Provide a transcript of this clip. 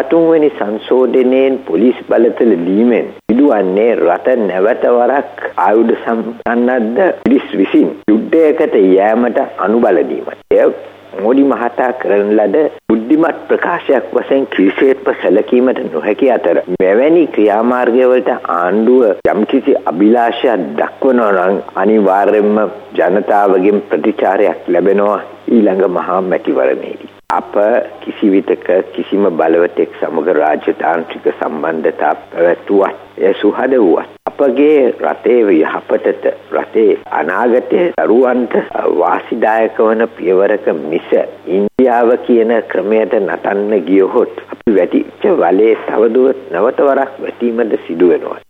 13 සංශෝධනයෙන් police බලතල දීමෙන් සිදුවන්නේ රට නැවත වරක් ආයුධ සම්පන්නද්ද පිරිස් විසින් යුද්ධයකට යෑමට අනුබල දීමයි. මෝඩි මහතා කරන ලද බුද්ධිමත් ප්‍රකාශයක් වශයෙන් කිසිසේත්ම සැලකීමට නොහැකි අතර මෙවැනි ක්‍රියාමාර්ගවලට ආණ්ඩුව යම්කිසි අභිලාෂයක් දක්වනවා නම් අනිවාර්යයෙන්ම ජනතාවගෙන් ප්‍රතිචාරයක් ලැබෙනවා ඊළඟ මහා මැතිවරණයේදී. අප කිසි විටක කිසිම බලවතෙක් සමග රාජතාන්ත්‍රික සම්බන්ධතා පැවැත්වුවත් එය සුහද වුවත් අපගේ රටේ යහපතට රටේ අනාගතයේ දරුවන්ට වාසිදායක වන පියවරක මිස ඉන්දියාව කියන ක්‍රමයට නටන්න ගියහොත් අපි වැටිච්ච වලේ තවදුරටත් නැවත වරක් වැටීමද සිදු වෙනවා